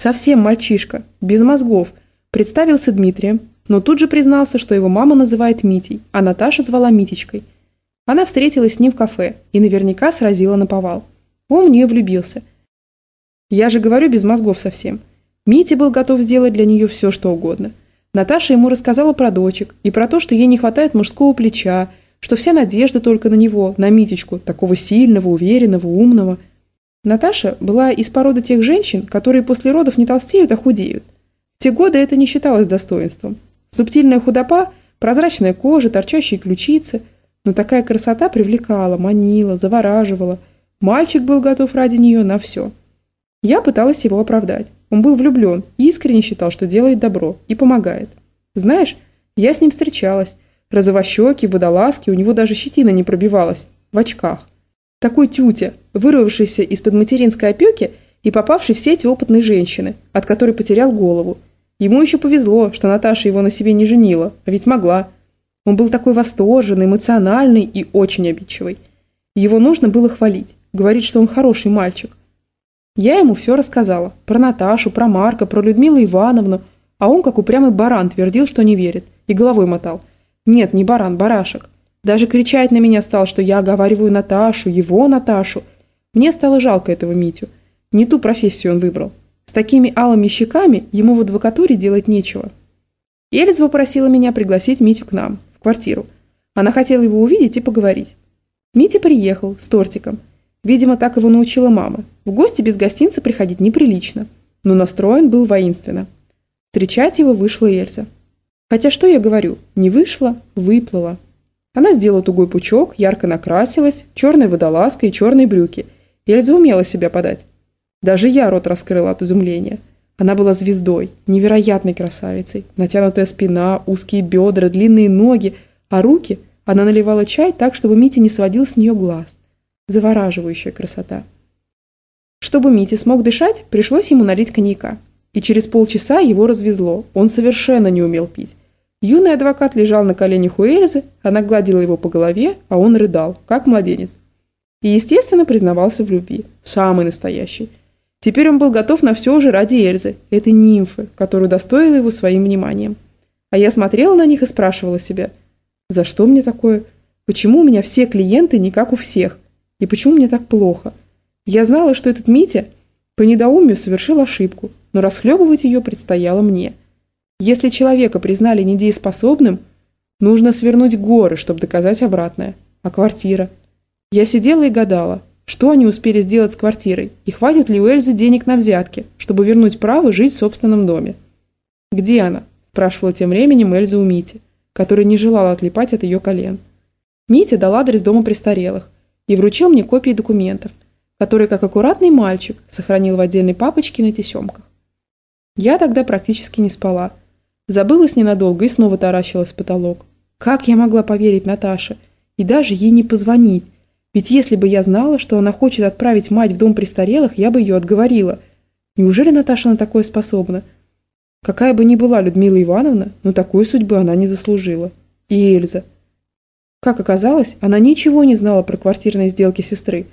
Совсем мальчишка, без мозгов. Представился Дмитрием, но тут же признался, что его мама называет Митей, а Наташа звала Митечкой. Она встретилась с ним в кафе и наверняка сразила на повал. Он в нее влюбился. Я же говорю, без мозгов совсем. Митя был готов сделать для нее все, что угодно. Наташа ему рассказала про дочек и про то, что ей не хватает мужского плеча, что вся надежда только на него, на Митечку, такого сильного, уверенного, умного. Наташа была из породы тех женщин, которые после родов не толстеют, а худеют. В те годы это не считалось достоинством. Субтильная худопа, прозрачная кожа, торчащие ключицы. Но такая красота привлекала, манила, завораживала. Мальчик был готов ради нее на все. Я пыталась его оправдать. Он был влюблен и искренне считал, что делает добро и помогает. Знаешь, я с ним встречалась. Розовощекий, водолазки, у него даже щетина не пробивалась. В очках. Такой тютя, вырвавшийся из-под материнской опеки и попавший в сети опытной женщины, от которой потерял голову. Ему еще повезло, что Наташа его на себе не женила, а ведь могла. Он был такой восторженный, эмоциональный и очень обидчивый. Его нужно было хвалить, говорить, что он хороший мальчик. Я ему все рассказала. Про Наташу, про Марка, про Людмилу Ивановну. А он, как упрямый баран, твердил, что не верит. И головой мотал. Нет, не баран, барашек. Даже кричать на меня стал, что я оговариваю Наташу, его Наташу. Мне стало жалко этого Митю. Не ту профессию он выбрал. С такими алыми щеками ему в адвокатуре делать нечего. Эльза попросила меня пригласить Митю к нам, в квартиру. Она хотела его увидеть и поговорить. Митя приехал с тортиком. Видимо, так его научила мама. В гости без гостинца приходить неприлично. Но настроен был воинственно. Встречать его вышла Эльза. Хотя что я говорю? Не вышла, выплыла. Она сделала тугой пучок, ярко накрасилась, черная водолазка и черные брюки. Эльза умела себя подать. Даже я рот раскрыла от изумления. Она была звездой, невероятной красавицей. Натянутая спина, узкие бедра, длинные ноги, а руки она наливала чай так, чтобы Митя не сводил с нее глаз. Завораживающая красота. Чтобы Митя смог дышать, пришлось ему налить коньяка. И через полчаса его развезло. Он совершенно не умел пить. Юный адвокат лежал на коленях у Эльзы, она гладила его по голове, а он рыдал, как младенец. И, естественно, признавался в любви. Самый настоящий. Теперь он был готов на все уже ради Эльзы, этой нимфы, которую достоила его своим вниманием. А я смотрела на них и спрашивала себя, за что мне такое? Почему у меня все клиенты не как у всех? И почему мне так плохо? Я знала, что этот Митя по недоумию совершил ошибку, но расхлебывать ее предстояло мне. Если человека признали недееспособным, нужно свернуть горы, чтобы доказать обратное. А квартира? Я сидела и гадала, что они успели сделать с квартирой, и хватит ли у Эльзы денег на взятки, чтобы вернуть право жить в собственном доме. «Где она?» – спрашивала тем временем Эльза у Мити, который не желал отлипать от ее колен. Митя дал адрес дома престарелых и вручил мне копии документов, которые, как аккуратный мальчик, сохранил в отдельной папочке на тесемках. Я тогда практически не спала. Забылась ненадолго и снова таращилась в потолок. Как я могла поверить Наташе? И даже ей не позвонить, ведь если бы я знала, что она хочет отправить мать в дом престарелых, я бы ее отговорила. Неужели Наташа на такое способна? Какая бы ни была Людмила Ивановна, но такой судьбы она не заслужила. И Эльза. Как оказалось, она ничего не знала про квартирные сделки сестры.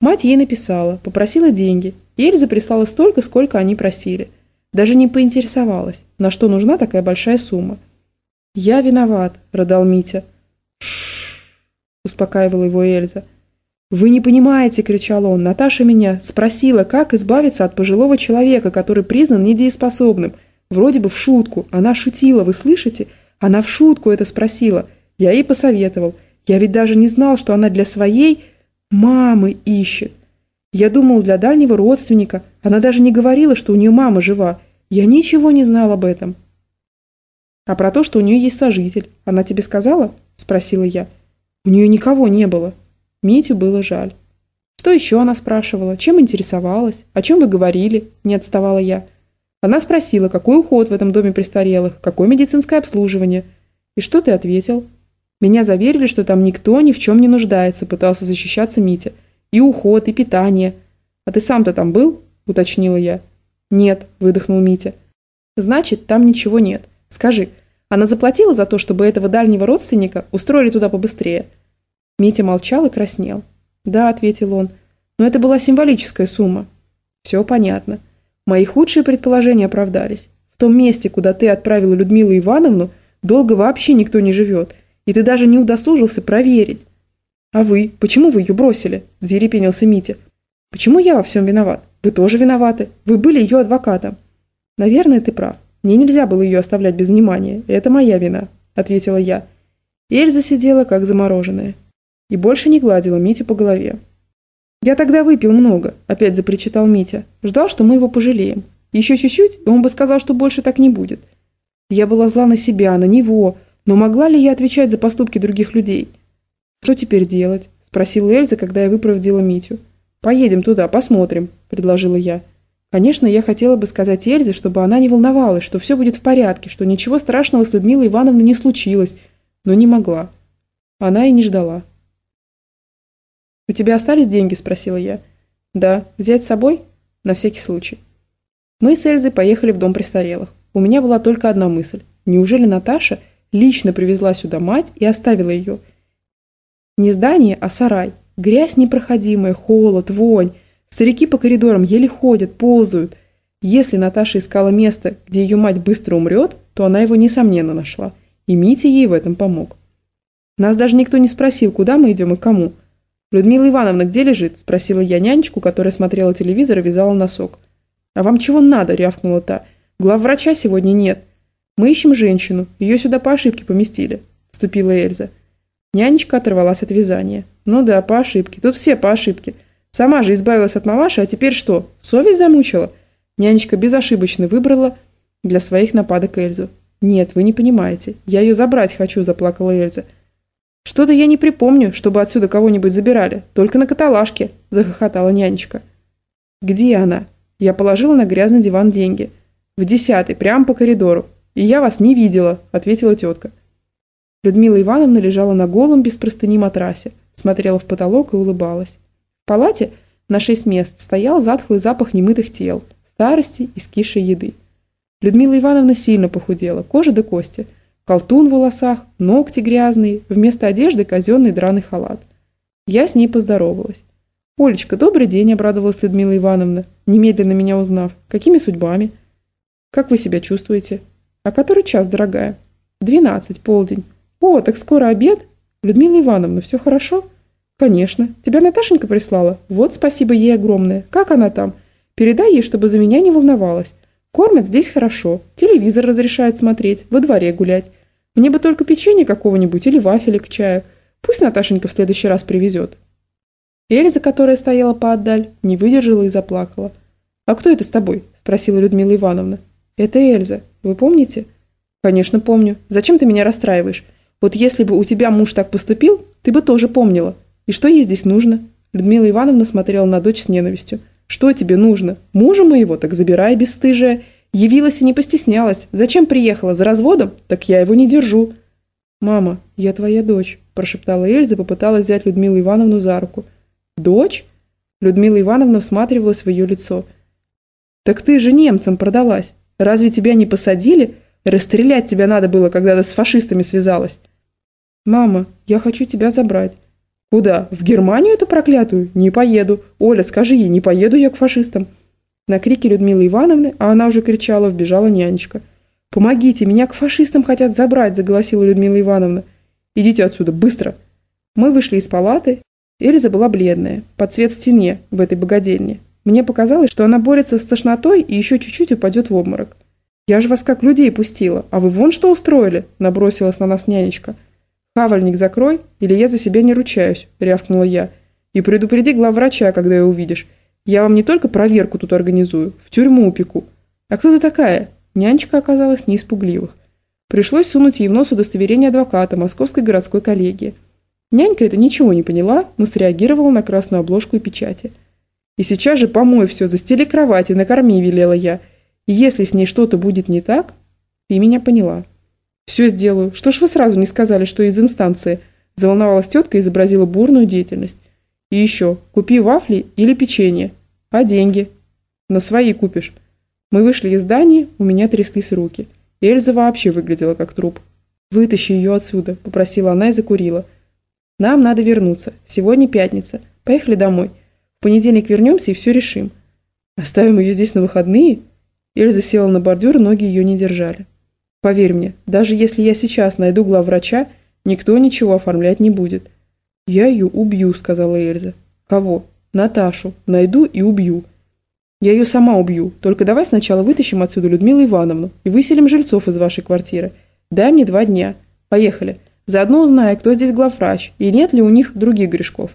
Мать ей написала, попросила деньги, и Эльза прислала столько, сколько они просили. Даже не поинтересовалась, на что нужна такая большая сумма. «Я виноват», – рыдал Митя. «Ш-ш-ш», успокаивала его Эльза. «Вы не понимаете», – кричал он. «Наташа меня спросила, как избавиться от пожилого человека, который признан недееспособным. Вроде бы в шутку. Она шутила, вы слышите? Она в шутку это спросила. Я ей посоветовал. Я ведь даже не знал, что она для своей мамы ищет. Я думал, для дальнего родственника. Она даже не говорила, что у нее мама жива. Я ничего не знал об этом». «А про то, что у нее есть сожитель, она тебе сказала?» – спросила я. «У нее никого не было». Митю было жаль. Что еще она спрашивала? Чем интересовалась? О чем вы говорили? Не отставала я. Она спросила, какой уход в этом доме престарелых, какое медицинское обслуживание. И что ты ответил? Меня заверили, что там никто ни в чем не нуждается, пытался защищаться Митя. И уход, и питание. А ты сам-то там был? Уточнила я. Нет, выдохнул Митя. Значит, там ничего нет. Скажи, она заплатила за то, чтобы этого дальнего родственника устроили туда побыстрее? Митя молчал и краснел. «Да», – ответил он, – «но это была символическая сумма». «Все понятно. Мои худшие предположения оправдались. В том месте, куда ты отправила Людмилу Ивановну, долго вообще никто не живет, и ты даже не удосужился проверить. А вы? Почему вы ее бросили? Взъерепенился Митя. Почему я во всем виноват? Вы тоже виноваты. Вы были ее адвокатом. Наверное, ты прав. Мне нельзя было ее оставлять без внимания. Это моя вина, ответила я. Эльза сидела как замороженная и больше не гладила Митю по голове. «Я тогда выпил много», – опять запричитал Митя. Ждал, что мы его пожалеем. Еще чуть-чуть, и он бы сказал, что больше так не будет. Я была зла на себя, на него, но могла ли я отвечать за поступки других людей? «Что теперь делать?» – спросила Эльза, когда я выпроводила Митю. «Поедем туда, посмотрим», – предложила я. Конечно, я хотела бы сказать Эльзе, чтобы она не волновалась, что все будет в порядке, что ничего страшного с Людмилой Ивановной не случилось, но не могла. Она и не ждала. «У тебя остались деньги?» – спросила я. «Да. Взять с собой?» «На всякий случай». Мы с Эльзой поехали в дом престарелых. У меня была только одна мысль. Неужели Наташа лично привезла сюда мать и оставила ее? Не здание, а сарай. Грязь непроходимая, холод, вонь. Старики по коридорам еле ходят, ползают. Если Наташа искала место, где ее мать быстро умрет, то она его несомненно нашла. И Митя ей в этом помог. Нас даже никто не спросил, куда мы идем и кому. «Людмила Ивановна где лежит?» – спросила я нянечку, которая смотрела телевизор и вязала носок. «А вам чего надо?» – рявкнула та. «Главврача сегодня нет. Мы ищем женщину. Ее сюда по ошибке поместили», – вступила Эльза. Нянечка оторвалась от вязания. «Ну да, по ошибке. Тут все по ошибке. Сама же избавилась от мамаши, а теперь что, совесть замучила?» Нянечка безошибочно выбрала для своих нападок Эльзу. «Нет, вы не понимаете. Я ее забрать хочу», – заплакала Эльза. «Что-то я не припомню, чтобы отсюда кого-нибудь забирали. Только на каталажке», – захохотала нянечка. «Где она?» Я положила на грязный диван деньги. «В десятый, прямо по коридору. И я вас не видела», – ответила тетка. Людмила Ивановна лежала на голом без простыни матрасе, смотрела в потолок и улыбалась. В палате на шесть мест стоял затхлый запах немытых тел, старости и скисшей еды. Людмила Ивановна сильно похудела, кожа до кости – Колтун в волосах, ногти грязные, вместо одежды казенный драный халат. Я с ней поздоровалась. «Олечка, добрый день», – обрадовалась Людмила Ивановна, немедленно меня узнав. «Какими судьбами?» «Как вы себя чувствуете?» «А который час, дорогая?» «Двенадцать, полдень». «О, так скоро обед?» «Людмила Ивановна, все хорошо?» «Конечно. Тебя Наташенька прислала? Вот спасибо ей огромное. Как она там? Передай ей, чтобы за меня не волновалась. Кормят здесь хорошо, телевизор разрешают смотреть, во дворе гулять. Мне бы только печенье какого-нибудь или вафеля к чаю. Пусть Наташенька в следующий раз привезет». Эльза, которая стояла поотдаль, не выдержала и заплакала. «А кто это с тобой?» – спросила Людмила Ивановна. «Это Эльза. Вы помните?» «Конечно, помню. Зачем ты меня расстраиваешь? Вот если бы у тебя муж так поступил, ты бы тоже помнила. И что ей здесь нужно?» Людмила Ивановна смотрела на дочь с ненавистью. Что тебе нужно? Мужа моего? Так забирай, бесстыжая. Явилась и не постеснялась. Зачем приехала? За разводом? Так я его не держу. «Мама, я твоя дочь», – прошептала Эльза, попыталась взять Людмилу Ивановну за руку. «Дочь?» Людмила Ивановна всматривалась в ее лицо. «Так ты же немцам продалась. Разве тебя не посадили? Расстрелять тебя надо было, когда ты с фашистами связалась». «Мама, я хочу тебя забрать. «Куда? В Германию эту проклятую? Не поеду. Оля, скажи ей, не поеду я к фашистам». На крики Людмилы Ивановны, а она уже кричала, вбежала нянечка. «Помогите, меня к фашистам хотят забрать», – заголосила Людмила Ивановна. «Идите отсюда, быстро!» Мы вышли из палаты. Эльза была бледная, под цвет стене в этой богадельне. Мне показалось, что она борется с тошнотой и еще чуть-чуть упадет в обморок. «Я же вас как людей пустила, а вы вон что устроили?» – набросилась на нас нянечка – «Хавальник закрой, или я за себя не ручаюсь», – рявкнула я. «И предупреди главврача, когда ее увидишь. Я вам не только проверку тут организую, в тюрьму упеку. А кто ты такая?» Нянечка оказалась не из пугливых. Пришлось сунуть ей в нос удостоверение адвоката Московской городской коллегии. Нянька это ничего не поняла, но среагировала на красную обложку и печати. «И сейчас же помой все, застели кровати, накорми», – велела я. «И если с ней что-то будет не так, ты меня поняла». «Все сделаю. Что ж вы сразу не сказали, что из инстанции?» Заволновалась тетка и изобразила бурную деятельность. «И еще, купи вафли или печенье. А деньги?» «На свои купишь». Мы вышли из здания, у меня тряслись руки. Эльза вообще выглядела как труп. «Вытащи ее отсюда», – попросила она и закурила. «Нам надо вернуться. Сегодня пятница. Поехали домой. В понедельник вернемся и все решим». Оставим ее здесь на выходные? Эльза села на бордюр, ноги ее не держали. Поверь мне, даже если я сейчас найду главврача, никто ничего оформлять не будет. Я ее убью, сказала Эльза. Кого? Наташу. Найду и убью. Я ее сама убью. Только давай сначала вытащим отсюда Людмилу Ивановну и выселим жильцов из вашей квартиры. Дай мне два дня. Поехали. Заодно узнаю, кто здесь главврач и нет ли у них других грешков.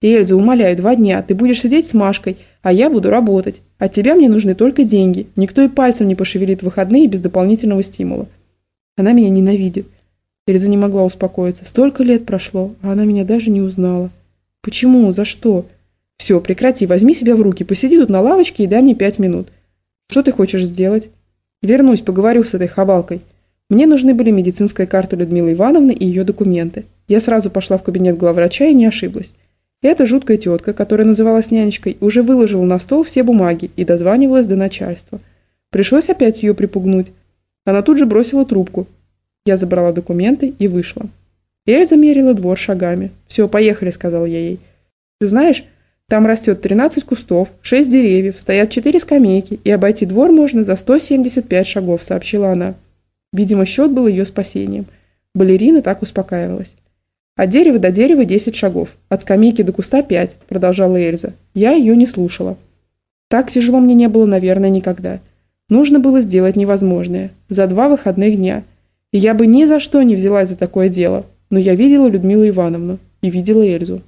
Эльза, умоляю, два дня. Ты будешь сидеть с Машкой, а я буду работать. От тебя мне нужны только деньги. Никто и пальцем не пошевелит выходные без дополнительного стимула. Она меня ненавидит. Эльза не могла успокоиться. Столько лет прошло, а она меня даже не узнала. Почему? За что? Все, прекрати, возьми себя в руки, посиди тут на лавочке и дай мне пять минут. Что ты хочешь сделать? Вернусь, поговорю с этой хабалкой. Мне нужны были медицинская карта Людмилы Ивановны и ее документы. Я сразу пошла в кабинет главврача и не ошиблась. Эта жуткая тетка, которая называлась нянечкой, уже выложила на стол все бумаги и дозванивалась до начальства. Пришлось опять ее припугнуть. Она тут же бросила трубку. Я забрала документы и вышла. Эльза мерила двор шагами. «Все, поехали», — сказала я ей. «Ты знаешь, там растет 13 кустов, 6 деревьев, стоят 4 скамейки, и обойти двор можно за 175 шагов», — сообщила она. Видимо, счет был ее спасением. Балерина так успокаивалась. От дерева до дерева 10 шагов, от скамейки до куста 5, продолжала Эльза. Я ее не слушала. Так тяжело мне не было, наверное, никогда. Нужно было сделать невозможное. За два выходных дня. И я бы ни за что не взялась за такое дело. Но я видела Людмилу Ивановну и видела Эльзу.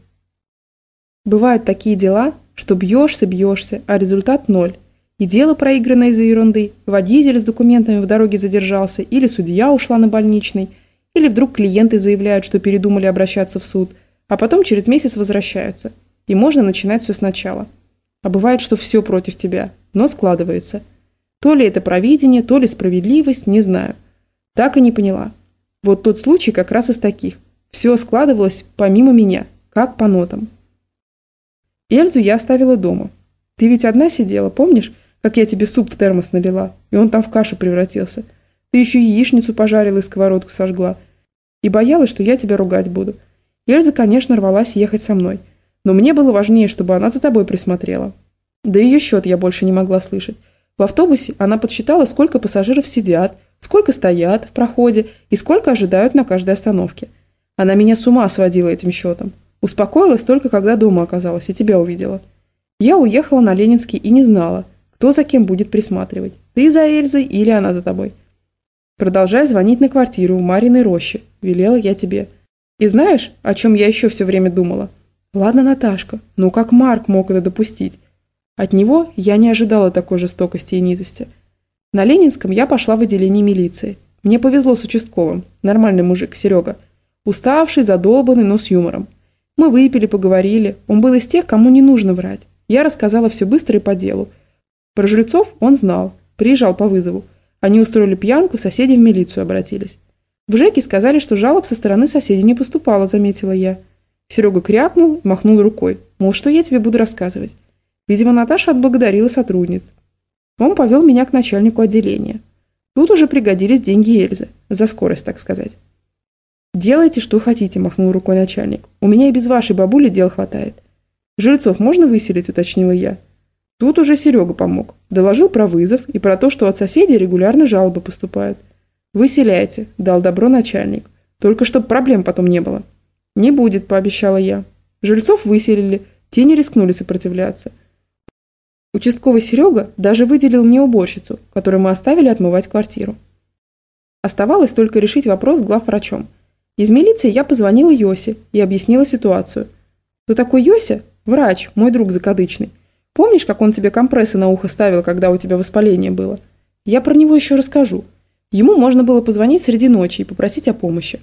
Бывают такие дела, что бьешься, бьешься, а результат ноль. И дело проиграно из-за ерунды, водитель с документами в дороге задержался, или судья ушла на больничный – или вдруг клиенты заявляют, что передумали обращаться в суд, а потом через месяц возвращаются. И можно начинать все сначала. А бывает, что все против тебя, но складывается. То ли это провидение, то ли справедливость, не знаю. Так и не поняла. Вот тот случай как раз из таких. Все складывалось помимо меня, как по нотам. Эльзу я оставила дома. Ты ведь одна сидела, помнишь, как я тебе суп в термос налила, и он там в кашу превратился – ты еще яичницу пожарила и сковородку сожгла. И боялась, что я тебя ругать буду. Эльза, конечно, рвалась ехать со мной. Но мне было важнее, чтобы она за тобой присмотрела. Да ее счет я больше не могла слышать. В автобусе она подсчитала, сколько пассажиров сидят, сколько стоят в проходе и сколько ожидают на каждой остановке. Она меня с ума сводила этим счетом. Успокоилась только, когда дома оказалась и тебя увидела. Я уехала на Ленинский и не знала, кто за кем будет присматривать. Ты за Эльзой или она за тобой. Продолжай звонить на квартиру у Мариной рощи, велела я тебе. И знаешь, о чем я еще все время думала? Ладно, Наташка, ну как Марк мог это допустить? От него я не ожидала такой жестокости и низости. На Ленинском я пошла в отделение милиции. Мне повезло с участковым, нормальный мужик, Серега. Уставший, задолбанный, но с юмором. Мы выпили, поговорили. Он был из тех, кому не нужно врать. Я рассказала все быстро и по делу. Про жильцов он знал, приезжал по вызову. Они устроили пьянку, соседи в милицию обратились. В ЖЭКе сказали, что жалоб со стороны соседей не поступало, заметила я. Серега крякнул, махнул рукой. Мол, что я тебе буду рассказывать? Видимо, Наташа отблагодарила сотрудниц. Он повел меня к начальнику отделения. Тут уже пригодились деньги Эльзы. За скорость, так сказать. «Делайте, что хотите», – махнул рукой начальник. «У меня и без вашей бабули дел хватает». «Жильцов можно выселить?» – уточнила я. Тут уже Серега помог. Доложил про вызов и про то, что от соседей регулярно жалобы поступают. «Выселяйте», – дал добро начальник. «Только чтоб проблем потом не было». «Не будет», – пообещала я. Жильцов выселили, те не рискнули сопротивляться. Участковый Серега даже выделил мне уборщицу, которую мы оставили отмывать квартиру. Оставалось только решить вопрос с главврачом. Из милиции я позвонила Йосе и объяснила ситуацию. Кто такой Йося? Врач, мой друг закадычный. Помнишь, как он тебе компрессы на ухо ставил, когда у тебя воспаление было? Я про него еще расскажу. Ему можно было позвонить среди ночи и попросить о помощи.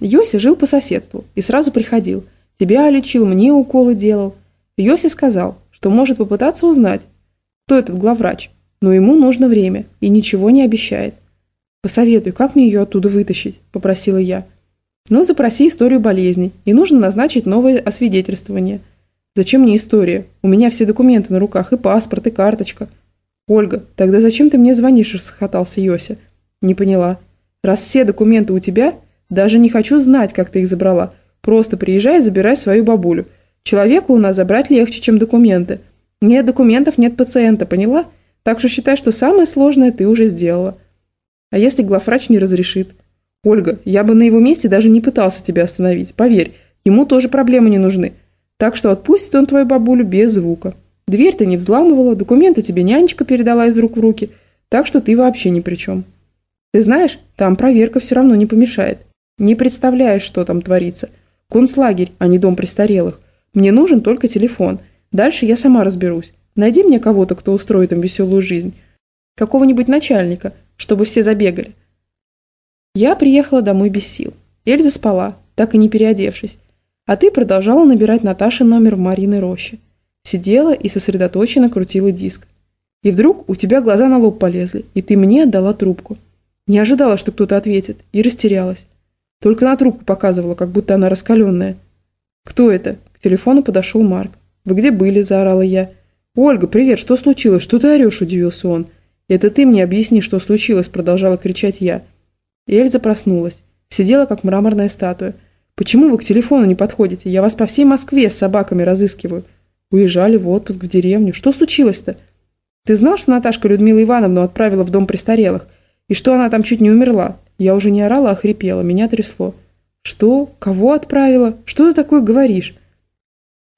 Йоси жил по соседству и сразу приходил. Тебя лечил, мне уколы делал. Йоси сказал, что может попытаться узнать, кто этот главврач, но ему нужно время и ничего не обещает. «Посоветуй, как мне ее оттуда вытащить?» – попросила я. «Ну, запроси историю болезни, и нужно назначить новое освидетельствование – Зачем мне история? У меня все документы на руках, и паспорт, и карточка. Ольга, тогда зачем ты мне звонишь, расхохотался Йося. Не поняла. Раз все документы у тебя, даже не хочу знать, как ты их забрала. Просто приезжай и забирай свою бабулю. Человеку у нас забрать легче, чем документы. Нет документов, нет пациента, поняла? Так что считай, что самое сложное ты уже сделала. А если главврач не разрешит? Ольга, я бы на его месте даже не пытался тебя остановить. Поверь, ему тоже проблемы не нужны. Так что отпустит он твою бабулю без звука. Дверь ты не взламывала, документы тебе нянечка передала из рук в руки, так что ты вообще ни при чем. Ты знаешь, там проверка все равно не помешает. Не представляешь, что там творится. Концлагерь, а не дом престарелых. Мне нужен только телефон. Дальше я сама разберусь. Найди мне кого-то, кто устроит им веселую жизнь. Какого-нибудь начальника, чтобы все забегали. Я приехала домой без сил. Эльза спала, так и не переодевшись. А ты продолжала набирать Наташе номер в Мариной роще. Сидела и сосредоточенно крутила диск. И вдруг у тебя глаза на лоб полезли, и ты мне отдала трубку. Не ожидала, что кто-то ответит, и растерялась. Только на трубку показывала, как будто она раскаленная. «Кто это?» К телефону подошел Марк. «Вы где были?» – заорала я. «Ольга, привет, что случилось? Что ты орешь?» – удивился он. «Это ты мне объясни, что случилось?» – продолжала кричать я. И Эльза проснулась. Сидела, как мраморная статуя. «Почему вы к телефону не подходите? Я вас по всей Москве с собаками разыскиваю. Уезжали в отпуск в деревню. Что случилось-то?» «Ты знал, что Наташка Людмила Ивановну отправила в дом престарелых? И что она там чуть не умерла? Я уже не орала, а хрипела, меня трясло. Что? Кого отправила? Что ты такое говоришь?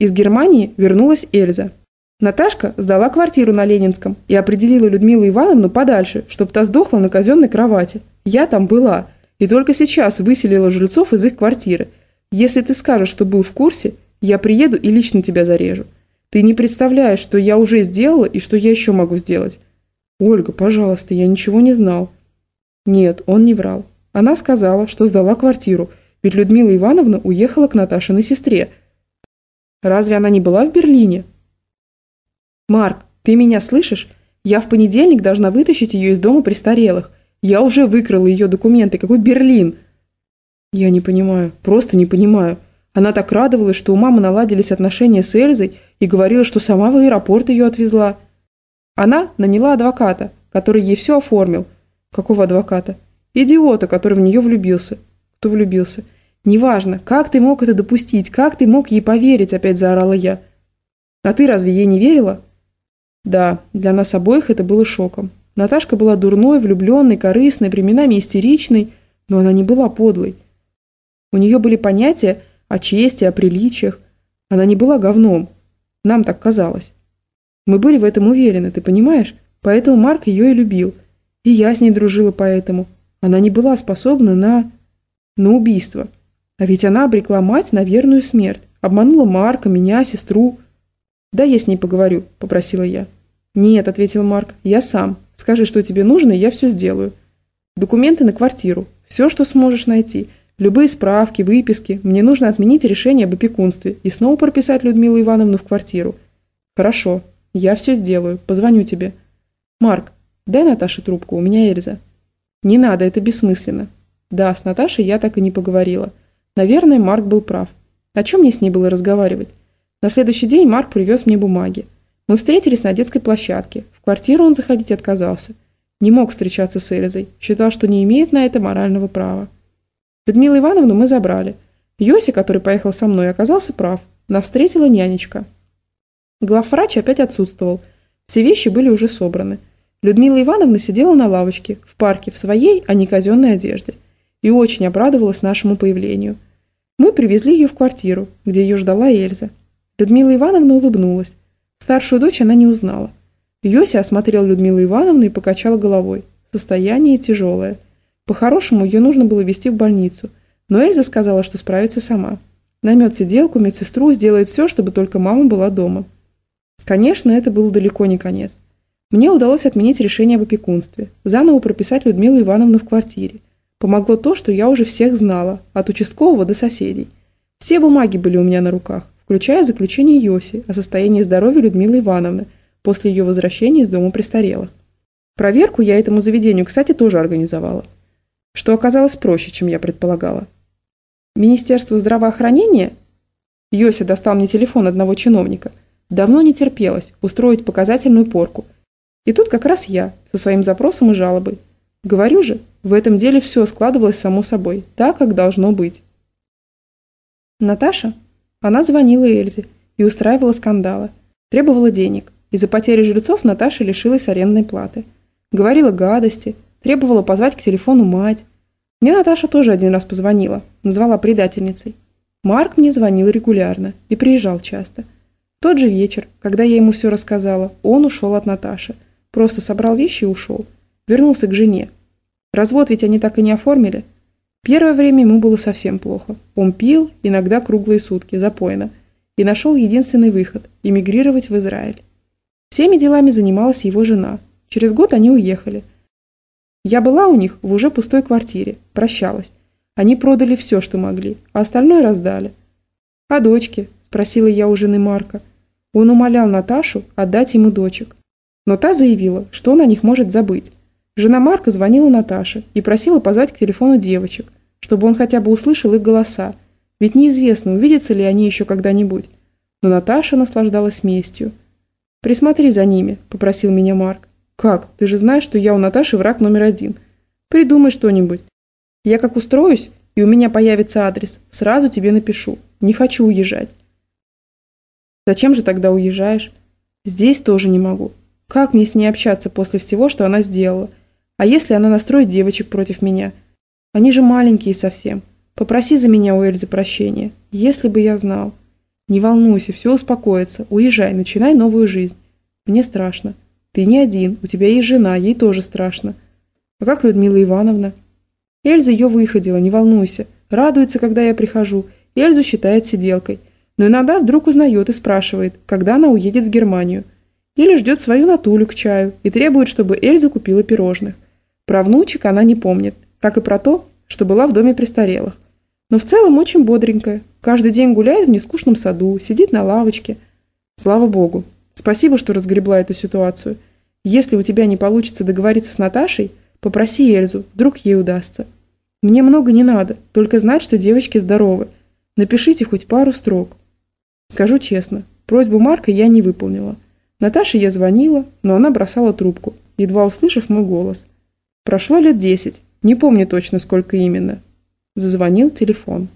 Из Германии вернулась Эльза. Наташка сдала квартиру на Ленинском и определила Людмилу Ивановну подальше, чтобы та сдохла на казенной кровати. Я там была. И только сейчас выселила жильцов из их квартиры. Если ты скажешь, что был в курсе, я приеду и лично тебя зарежу. Ты не представляешь, что я уже сделала и что я еще могу сделать. Ольга, пожалуйста, я ничего не знал. Нет, он не врал. Она сказала, что сдала квартиру, ведь Людмила Ивановна уехала к Наташиной сестре. Разве она не была в Берлине? Марк, ты меня слышишь? Я в понедельник должна вытащить ее из дома престарелых. Я уже выкрала ее документы. Какой Берлин? Я не понимаю, просто не понимаю. Она так радовалась, что у мамы наладились отношения с Эльзой и говорила, что сама в аэропорт ее отвезла. Она наняла адвоката, который ей все оформил – Какого адвоката? Идиота, который в нее влюбился. Кто влюбился? Неважно, как ты мог это допустить, как ты мог ей поверить, опять заорала я. А ты разве ей не верила? Да, для нас обоих это было шоком. Наташка была дурной, влюбленной, корыстной, временами истеричной, но она не была подлой. У нее были понятия о чести, о приличиях. Она не была говном. Нам так казалось. Мы были в этом уверены, ты понимаешь? Поэтому Марк ее и любил. И я с ней дружила поэтому. Она не была способна на... на убийство. А ведь она обрекла мать на верную смерть. Обманула Марка, меня, сестру. «Да я с ней поговорю», – попросила я. «Нет», – ответил Марк, – «я сам. Скажи, что тебе нужно, и я все сделаю. Документы на квартиру. Все, что сможешь найти. Любые справки, выписки. Мне нужно отменить решение об опекунстве и снова прописать Людмилу Ивановну в квартиру». «Хорошо. Я все сделаю. Позвоню тебе». «Марк, Дай Наташе трубку, у меня Эльза. Не надо, это бессмысленно. Да, с Наташей я так и не поговорила. Наверное, Марк был прав. О чем мне с ней было разговаривать? На следующий день Марк привез мне бумаги. Мы встретились на детской площадке. В квартиру он заходить отказался. Не мог встречаться с Эльзой. Считал, что не имеет на это морального права. Людмилу Ивановну мы забрали. Йоси, который поехал со мной, оказался прав. Нас встретила нянечка. Главврач опять отсутствовал. Все вещи были уже собраны. Людмила Ивановна сидела на лавочке, в парке, в своей, а не казенной одежде, и очень обрадовалась нашему появлению. Мы привезли ее в квартиру, где ее ждала Эльза. Людмила Ивановна улыбнулась. Старшую дочь она не узнала. Йося осмотрел Людмилу Ивановну и покачал головой. Состояние тяжелое. По-хорошему, ее нужно было везти в больницу, но Эльза сказала, что справится сама. Наймет сиделку, медсестру, сделает все, чтобы только мама была дома. Конечно, это был далеко не конец. Мне удалось отменить решение об опекунстве, заново прописать Людмилу Ивановну в квартире. Помогло то, что я уже всех знала, от участкового до соседей. Все бумаги были у меня на руках, включая заключение Йоси о состоянии здоровья Людмилы Ивановны после ее возвращения из дома престарелых. Проверку я этому заведению, кстати, тоже организовала. Что оказалось проще, чем я предполагала. Министерство здравоохранения Йося достал мне телефон одного чиновника. Давно не терпелось устроить показательную порку – и тут как раз я, со своим запросом и жалобой. Говорю же, в этом деле все складывалось само собой, так, как должно быть. Наташа? Она звонила Эльзе и устраивала скандалы. Требовала денег. Из-за потери жильцов Наташа лишилась арендной платы. Говорила гадости, требовала позвать к телефону мать. Мне Наташа тоже один раз позвонила, назвала предательницей. Марк мне звонил регулярно и приезжал часто. Тот же вечер, когда я ему все рассказала, он ушел от Наташи. Просто собрал вещи и ушел. Вернулся к жене. Развод ведь они так и не оформили. Первое время ему было совсем плохо. Он пил, иногда круглые сутки, запойно. И нашел единственный выход – эмигрировать в Израиль. Всеми делами занималась его жена. Через год они уехали. Я была у них в уже пустой квартире, прощалась. Они продали все, что могли, а остальное раздали. «А дочки?» – спросила я у жены Марка. Он умолял Наташу отдать ему дочек. Но та заявила, что он о них может забыть. Жена Марка звонила Наташе и просила позвать к телефону девочек, чтобы он хотя бы услышал их голоса, ведь неизвестно, увидятся ли они еще когда-нибудь. Но Наташа наслаждалась местью. «Присмотри за ними», – попросил меня Марк. «Как? Ты же знаешь, что я у Наташи враг номер один. Придумай что-нибудь. Я как устроюсь, и у меня появится адрес, сразу тебе напишу. Не хочу уезжать». «Зачем же тогда уезжаешь?» «Здесь тоже не могу. Как мне с ней общаться после всего, что она сделала?» А если она настроит девочек против меня? Они же маленькие совсем. Попроси за меня у Эльзы прощения. Если бы я знал. Не волнуйся, все успокоится. Уезжай, начинай новую жизнь. Мне страшно. Ты не один, у тебя есть жена, ей тоже страшно. А как Людмила Ивановна? Эльза ее выходила, не волнуйся. Радуется, когда я прихожу. Эльзу считает сиделкой. Но иногда вдруг узнает и спрашивает, когда она уедет в Германию. Или ждет свою Натулю к чаю и требует, чтобы Эльза купила пирожных. Про внучек она не помнит, как и про то, что была в доме престарелых. Но в целом очень бодренькая. Каждый день гуляет в нескучном саду, сидит на лавочке. Слава богу. Спасибо, что разгребла эту ситуацию. Если у тебя не получится договориться с Наташей, попроси Эльзу, вдруг ей удастся. Мне много не надо, только знать, что девочки здоровы. Напишите хоть пару строк. Скажу честно, просьбу Марка я не выполнила. Наташе я звонила, но она бросала трубку, едва услышав мой голос. Прошло лет десять, не помню точно, сколько именно. Зазвонил телефон.